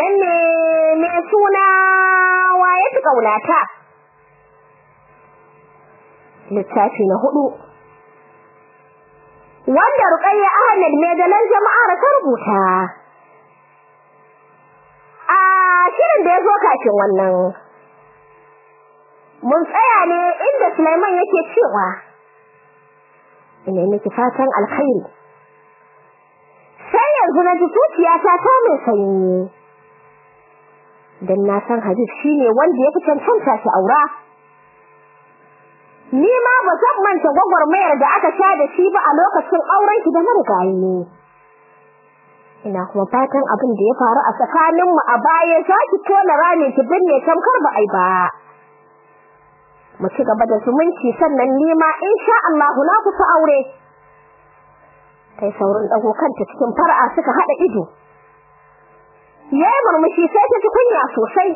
nan ne mai suna waye ta kaunata littafi na huɗu. Wanda Ruqayya Ahmad mai dalan jama'ar ta rubuta. A shirin da ya zo kafin wannan mun tsaya ne inda Sulaiman yake cewa ina miki fatan alkhairi. Sai yanzu na ji zuciyata ta mai sanyi. Dan na san Habib shine wanda ya fi cancanta shi aura. Ni ma ba zan manta gwagwarmayar da aka sha da shi ba a lokacin auren ki da marigayi ina kuma fatan abin da ya faru a tsakanin mu a baya za ki tona rami ki binne tamkar ba ai ba. Mu ci gaba da zumunci sannan ni ma insha Allah na kusa aure. Kai saurin dago kanta cikin far'a suka hada ido. Yayi murmushi sai ta ji kunya sosai.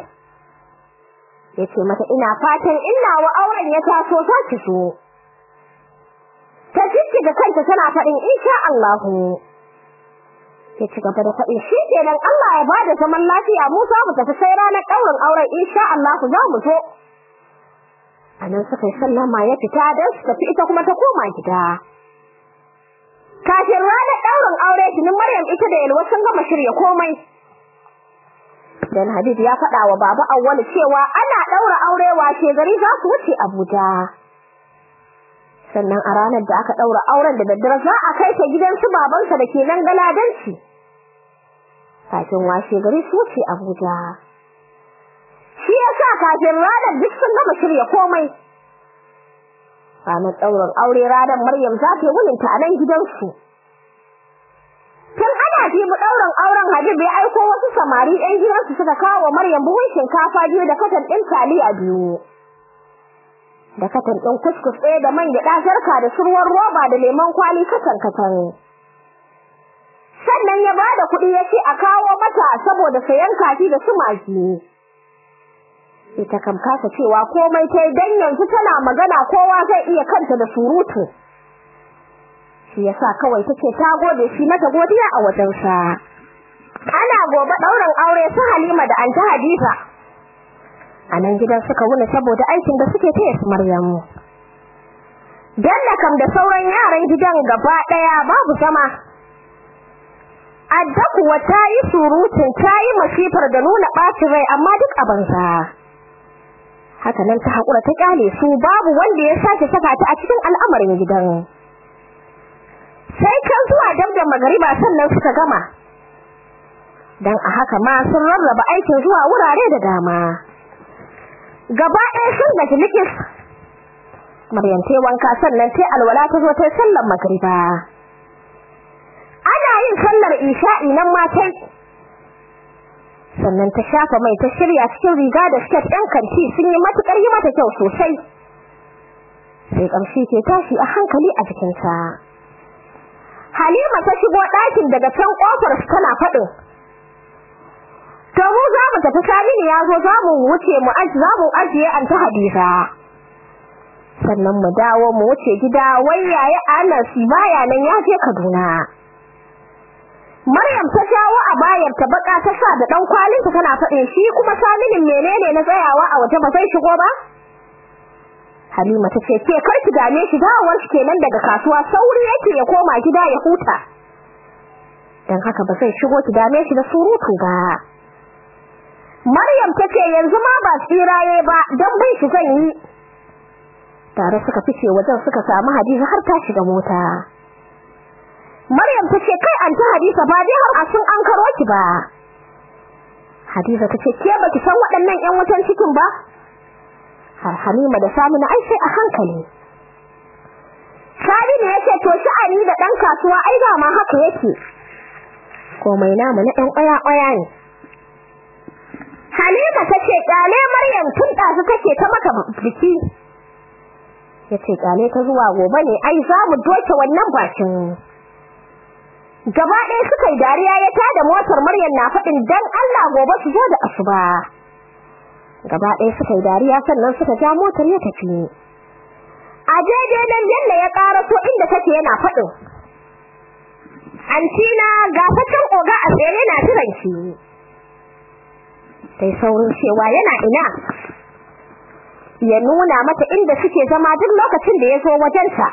Yace mata ina fatan ina wa auren ya taso za ki so ta jijjiga kanta tana faɗin insha Allah ya ci gaba da faɗin shi kenan Allah ya ba da zaman lafiya mu za mu tafi sai ranar ɗaurin auren insha Allah za mu zo. Anan suka yi sallama ya fita don su tafi ita kuma ta koma gida. Kafin ranar ɗaurin aure tunin Maryam ita da Yalwa sun gama shirya komai. Dan Habib ya faɗa wa baba Awwal cewa ana daura aure wace gari za su wuce Abuja. Sannan a ranar da aka daura auren da daddare za a kai ta gidan su babansa da ke nan galadanci. Kafin washe gari su wuce Abuja. Shi yasa kafin ranar duk sun gama shirya komai. Ranar ɗaurin aure ranar Maryam za ta yi wuninta a nan gidansu. Jibi ɗaurin auren Habib ya aiko wasu samari ɗan gidansu suka kawo Maryam buhun shinkafa biyu da katan ɗin taliya biyu. Da katan ɗin kuskus ɗaya da man gyaɗa sarka da surwar roba da lemon kwali katan katan. Sannan ya ba da kuɗi ya ce a kawo mata saboda sayan kaji da su magi. Ita kam kasa cewa komai ta dan yanzu tana magana kowa zai iya kanta da surutu. Shi yasa kawai take ta gode shi mata godiya a wajen sa ana gobe dauran aure su Halima da Anta Hadiza. Anan gidan suka wuni saboda aikin da suke taya su Maryamu. Dalla kam da sauran yaran gidan gaba ɗaya babu zama. Adda kuwa ta yi surutun ta yi masifar da nuna ɓacin rai amma duk a banza. Haka nan ta haƙura ta ƙyale su babu wanda ya sake saka ta a cikin al'amarin gidan. Sai kan zuwa dab da magariba sannan suka gama. Dan a haka ma sun rarraba aikin zuwa wurare da dama. Gaba ɗaya sun gaji likis Maryam ta wanka sannan ta alwala ta zo ta sallar magariba. Ana yin sallar isha'i nan ma ta sannan ta shafa mai ta shirya cikin riga da skirt ɗin kanti sun yi matuƙar yi mata kyau sosai. Sai ƙamshi ke tashi a hankali a jikinta Halima ta shigo ɗakin daga can ƙofar tana faɗin. To za mu tafi Saminu ya zo za mu wuce mu aji za mu ajiye an ta Hadiza sannan mu dawo mu wuce gida wai yaya Anas baya nan ya je Kaduna. Maryam ta jawo a bayar ta baka ta sa da dan kwalin ta tana faɗin shi kuma Saminin menene na tsayawa a waje ba sai shigo ba? Halima ta ce ke kar ki dame shi dawowar shi kenan daga kasuwa sauri yake ya koma gida ya huta. Dan haka ba zai shigo ki dame shi da surutu ba. Maryam ta ce yanzu ma ba tsiraye ba dan bin shi zan yi. Tare suka fice wajen suka samu Hadiza har ta shiga mota. Maryam ta ce kai an ta Hadiza ba dai har sun an karo ki ba. Hadiza ta ce ke baki san waɗannan ƴan wutan cikin ba? Har Halima da Saminu ai sai a hankali. Saminu ya ce to sha'ani da ɗan kasuwa ai ba ma haka yake. Komai namu na ɗan ƙwaya-ƙwaya ne. Halima ta ce ƙyale Maryam tun ɗazu take ta maka biki. Yace ƙyale ta zuwa gobe ne ai za mu doke wannan bakin. Gaba ɗaya suka yi dariya ya tada motar Maryam na faɗin dan Allah gobe su zo da asuba. Gaba ɗaya suka yi dariya sannan suka ja motar ya tafi. A daidai nan Bello ya ƙaraso inda take yana faɗin. Antina ga fatan oga a tsaye yana jiran ki. Sai saurin cewa yana ina? Ya nuna mata inda suke zama duk lokacin da ya zo wajenta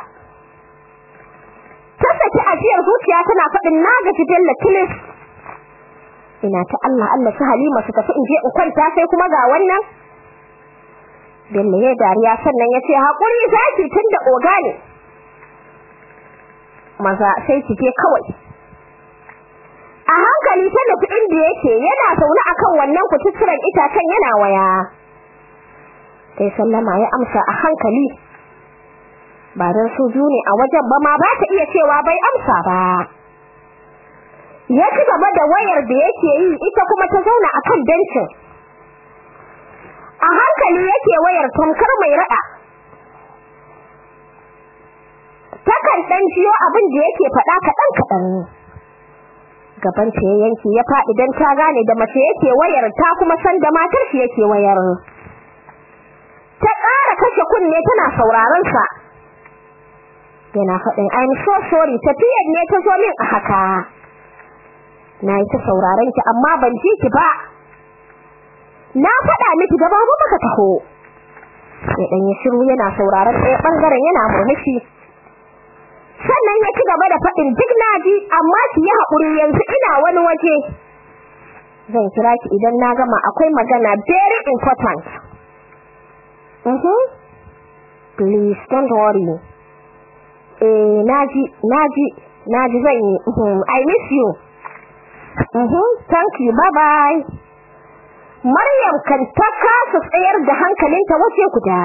ta saki ajiyar zuciya tana faɗin na gaji Bello tilis ina ta Allah Allah su Halima su tafi in je in kwanta sai kuma ga wannan. Bello ya dariya? Sannan ya ce haƙuri zaki tunda oga ne. Maza sai ki je kawai. A hankali ta nufi inda yake yana zaune akan wannan kututturen itacen yana waya. Sai sallama ya amsa a hankali. Ba don su ne a wajen ba ma ba ta iya cewa bai amsa ba. Ya ci gaba da wayar da yake yi ita kuma ta zauna akan bencin. A hankali yake wayar tamkar mai raɗa. Takan ɗan jiyo abin da yake faɗa kaɗan kaɗan gaban ta yanki ya faɗi dan ta gane da mace yake wayar ta kuma san da matar shi yake wayar. Ta ƙara kashe kunne tana sauraron sa. Yana faɗin I'm so sorry tafiyar ne ta zo min a haka. Na yi ta sauraron ki amma ban ji ki ba. Na faɗa miki gaba ba maka taho. Ya ɗan yi shiru yana sauraron ɗaya ɓangaren yana murmushi sannan ya ci gaba da faɗin duk na ji amma ki yi haƙuri yanzu ina wani waje. Zan kira ki idan na gama akwai magana very important. Mhm. Please don't worry. Eh na ji na ji na ji zan yi i miss you. mhm thank you bye bye Maryam kan ta kasa tsayar da hankalinta wace guda.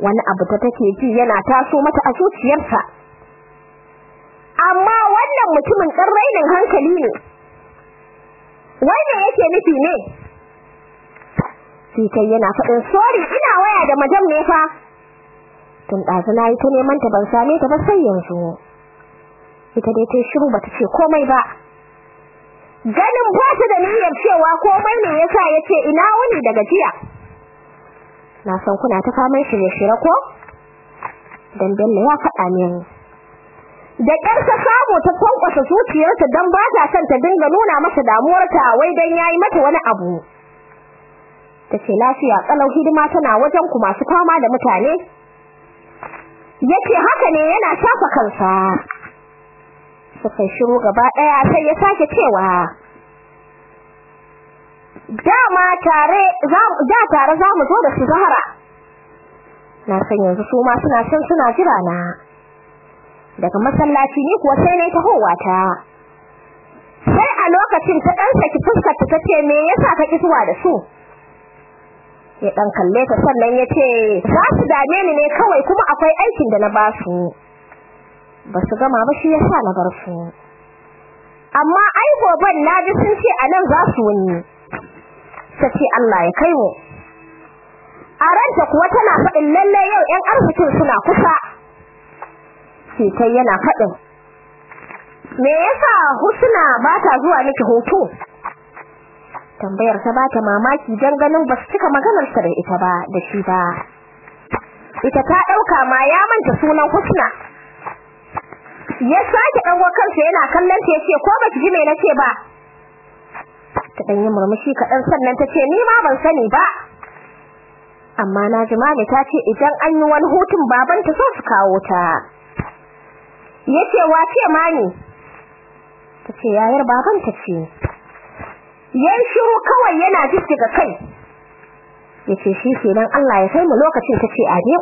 Wani abu ta take ji yana taso mata a zuciyarta amma wannan mutumin ɗan rainin hankali ne. Wai yake nufi ne? Sai yana faɗin sorry ina waya da madam ne fa. Tun ɗazu na yi ta neman ta ban same ta ba sai yanzu. Ita dai ta shiru bata ce komai ba. Ganin ba ta da niyyar cewa komai ne yasa ya ce ina wuni daga jiya? Na san kuna ta faman shirye-shirye ko? Dan Bello ya faɗa min. Da ƙyar ta samu ta kwankwasa zuciyarta dan ba ta son ta dinga nuna masa damuwarta wai dan yayi mata wani abu. Tace lafiya kalau hidima tana wajen ku masu fama da mutane. Yace haka ne yana shafa kansa. Suka shiru gaba ɗaya sai ya sake cewa dama tare da tare za mu zo da su Zahra. Na san yanzu su ma suna san suna jira na. Daga masallaci ne kuwa sai na yi tahowa ta. Sai a lokacin ta dan saki fuskar ta tace me yasa ka ki zuwa da su? Ya dan kalle ta sannan ya ce za su dame ni ne kawai kuma akwai aikin da na ba su. Ba su gama ba shi yasa na bar su. Amma ai goban na ji sun ce a nan za su wuni. Sace Allah ya kai mu. A ranta kuwa tana faɗin lalle yau ƴan arzikin suna kusa. Sai kai yana faɗin. Me yasa husna ba ta zuwa miki hoto tambayar ta bata mamaki dan ganin ba su cika maganar sa da ita ba da shi ba. Ita ta ɗauka ma ya manta sunan husna ya sake dago kansa yana kallon ta ya ce ko baki ji me nace ba? Ta dan yi murmushi kaɗan sannan ta ce ni ma ban sani ba. Amma na ji mami ta ce idan an yi wani hutun baban ta so su kawo ta. Yace wace mami? Ta ce yayar baban ta ce. Yayin shiru kawai yana jijjiga kai. Yace shi kenan Allah ya kai mu lokacin ta ce aje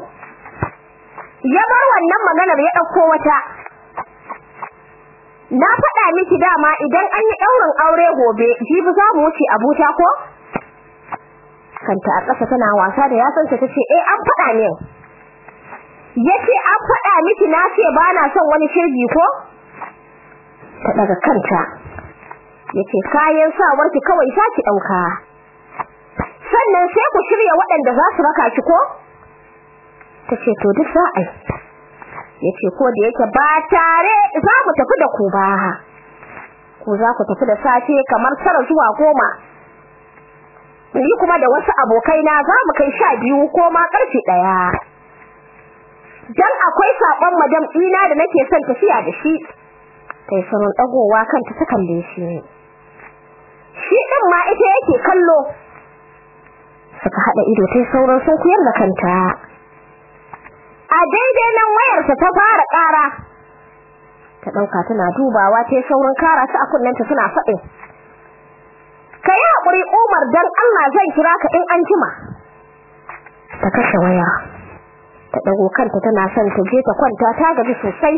ya bar wannan maganar ya ɗauko wata. Na faɗa miki dama idan an yi ɗaurin aure gobe jibi za mu wuce Abuja ko? Kanta a ƙasa tana wasa da yasansa tace eh an faɗa min. Yace an faɗa miki na ce ba na son wani shirgi ko? Ta daga kanta ya ce kayan sawar ki kawai saki ɗauka sannan sai ku shirya waɗanda za su raka ki ko? Tace to duk sa'ai ya ce ko da yake ba tare za mu tafi da ku ba. Ko za ku tafi da safe kamar tara zuwa goma. Ni kuma da wasu abokai na za mu kai sha biyu ko ma ƙarfe ɗaya. Dan akwai saƙon madam ɗina da nake son tafiya da shi. Kai sanin dagowa kanta ta kalle shi shi din ma ita yake kallo. Suka hada ido tai sauran sun kuyar da kanta. A daidai nan wayarsa ta fara ƙara. Ta ɗauka tana dubawa tai sauran kara su a kunnenta suna faɗin ka yi haƙuri Umar dan Allah zan kira ka in an jima. Ta kashe waya. Ta ɗago kanta tana son ta je ta kwanta ta gaji sosai.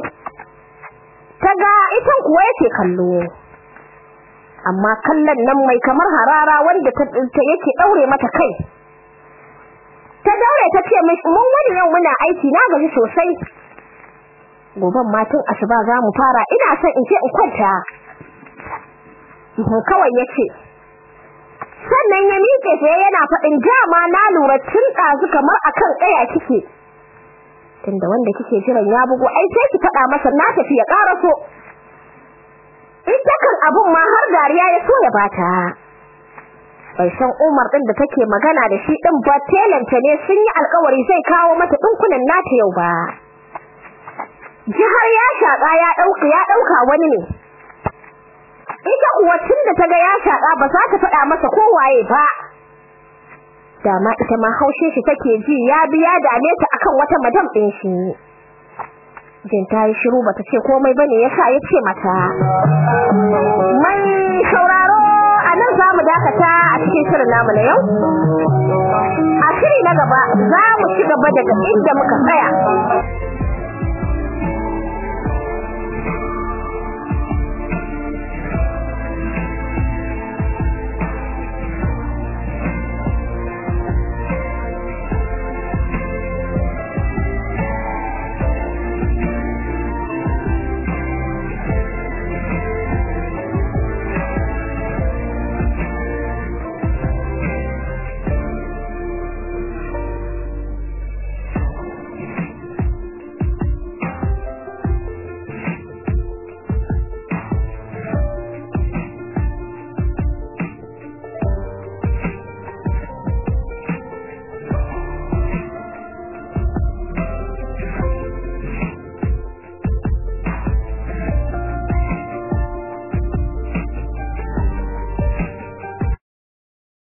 Ta ga ita kuwa yake kallo. Amma kallon nan mai kamar harara wanda ta yake daure mata kai. Ta ce mishi mun wani yau muna aiki na gaji sosai. Goban ma tun asuba za mu fara ina son in ce in kwanta. Kawai ya ce sannan ya miƙe sai yana faɗin jama na lura tun ɗazu kamar akan ƙaya kike. Tunda wanda kike jiran ya bugo ai sai ki faɗa masa na tafi ya ƙaraso. Ita kan abun ma har dariya ya so ya bata. San Umar din da take magana da shi din ba telanta ne sun yi alƙawari zai kawo mata dinkunan nata yau ba. Jihar ya shaka ya ɗauka ya ɗauka wani ne. Ita kuwa tun da taga ya shaka ba za ta faɗa masa ko waye ba. Dama ita ma haushe shi take ji ya biya dame ta akan wata madam din shi. Jin ta yi shiru bata ce komai ba ne yasa ya ce mata mai sauraro a nan za mu dakata. Cikin shirin namu na yau? A shiri na gaba za mu ci gaba daga inda muka tsaya.